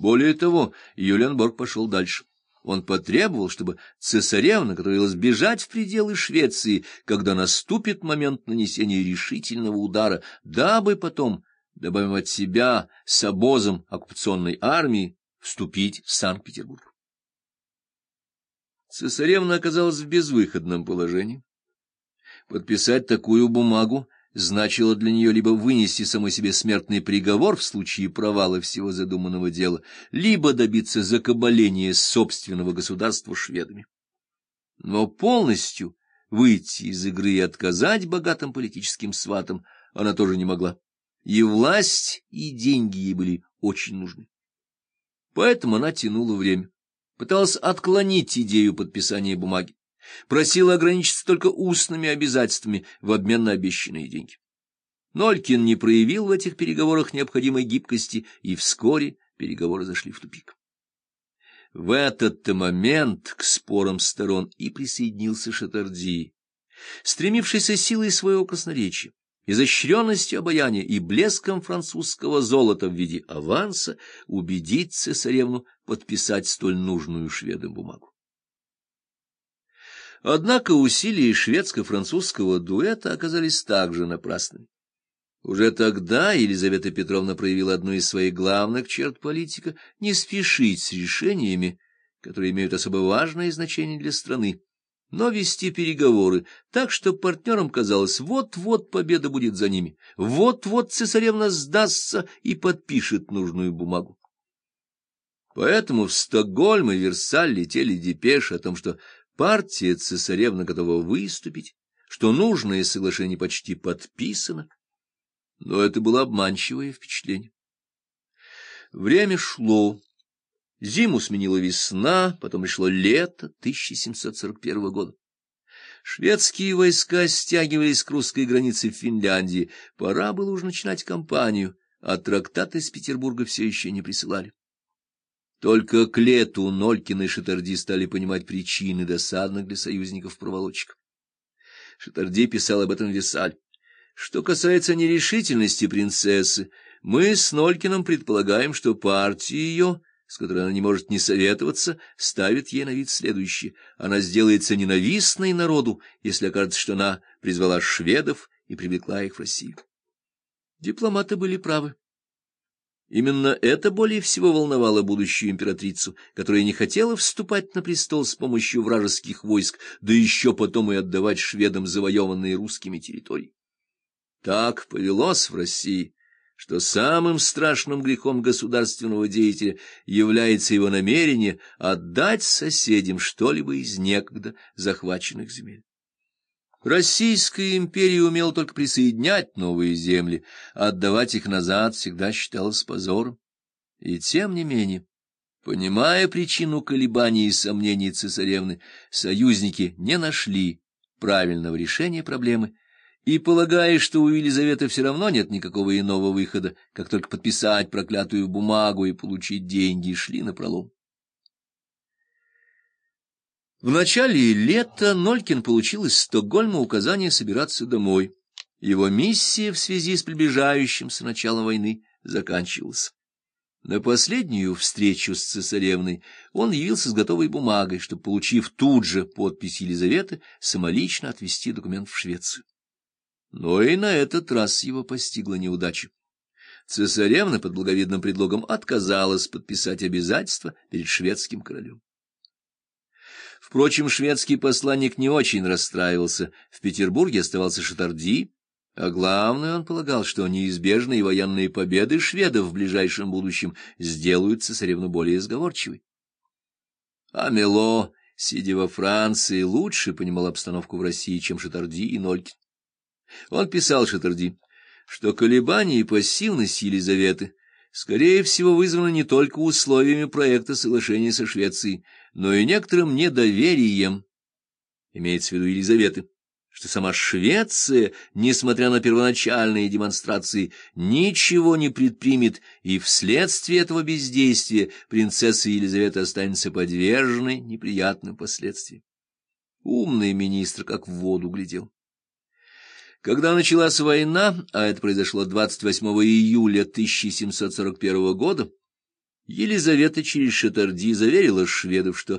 Более того, Юленборг пошел дальше. Он потребовал, чтобы цесаревна готовилась бежать в пределы Швеции, когда наступит момент нанесения решительного удара, дабы потом, добавим от себя, с обозом оккупационной армии, вступить в Санкт-Петербург. Цесаревна оказалась в безвыходном положении. Подписать такую бумагу значило для нее либо вынести самой себе смертный приговор в случае провала всего задуманного дела, либо добиться закабаления собственного государства шведами. Но полностью выйти из игры и отказать богатым политическим сватам она тоже не могла. И власть, и деньги ей были очень нужны. Поэтому она тянула время, пыталась отклонить идею подписания бумаги просила ограничиться только устными обязательствами в обмен на обещанные деньги. Нолькин не проявил в этих переговорах необходимой гибкости, и вскоре переговоры зашли в тупик. В этот-то момент к спорам сторон и присоединился Шатарди, стремившийся силой своего красноречия, изощренностью обаяния и блеском французского золота в виде аванса убедить цесаревну подписать столь нужную шведам бумагу. Однако усилия шведско-французского дуэта оказались также напрасными. Уже тогда Елизавета Петровна проявила одну из своих главных черт политика — не спешить с решениями, которые имеют особо важное значение для страны, но вести переговоры так, что партнерам казалось, вот-вот победа будет за ними, вот-вот цесаревна сдастся и подпишет нужную бумагу. Поэтому в Стокгольм и Версаль летели депеши о том, что Партия цесаревна готова выступить, что нужное соглашение почти подписано, но это было обманчивое впечатление. Время шло. Зиму сменила весна, потом пришло лето 1741 года. Шведские войска стягивались к русской границе в Финляндии. Пора было уже начинать кампанию, а трактаты из Петербурга все еще не присылали. Только к лету Нолькин и Шатарди стали понимать причины досадных для союзников проволочек. Шатарди писал об этом Висаль. Что касается нерешительности принцессы, мы с Нолькиным предполагаем, что партия ее, с которой она не может не советоваться, ставит ей на вид следующее. Она сделается ненавистной народу, если окажется, что она призвала шведов и привлекла их в Россию. Дипломаты были правы. Именно это более всего волновало будущую императрицу, которая не хотела вступать на престол с помощью вражеских войск, да еще потом и отдавать шведам завоеванные русскими территории. Так повелось в России, что самым страшным грехом государственного деятеля является его намерение отдать соседям что-либо из некогда захваченных земель. Российская империя умела только присоединять новые земли, а отдавать их назад всегда считалось позором. И тем не менее, понимая причину колебаний и сомнений цесаревны, союзники не нашли правильного решения проблемы и, полагая, что у Елизаветы все равно нет никакого иного выхода, как только подписать проклятую бумагу и получить деньги, шли на пролом. В начале лета Нолькин получил из Стокгольма указание собираться домой. Его миссия в связи с приближающимся началом войны заканчивалась. На последнюю встречу с цесаревной он явился с готовой бумагой, чтобы, получив тут же подпись Елизаветы, самолично отвезти документ в Швецию. Но и на этот раз его постигла неудача. Цесаревна под благовидным предлогом отказалась подписать обязательства перед шведским королем. Впрочем, шведский посланник не очень расстраивался. В Петербурге оставался Шатарди, а главное, он полагал, что неизбежные военные победы шведов в ближайшем будущем сделают цесаревну более сговорчивой. А Мело, сидя во Франции, лучше понимал обстановку в России, чем Шатарди и Нолькин. Он писал Шатарди, что колебания и пассивность Елизаветы скорее всего вызваны не только условиями проекта соглашения со Швецией, но и некоторым недоверием, имеется в виду Елизаветы, что сама Швеция, несмотря на первоначальные демонстрации, ничего не предпримет, и вследствие этого бездействия принцесса Елизавета останется подверженной неприятным последствиям. Умный министр как в воду глядел. Когда началась война, а это произошло 28 июля 1741 года, Елизавета через Шатарди заверила шведов, что